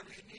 الظالمين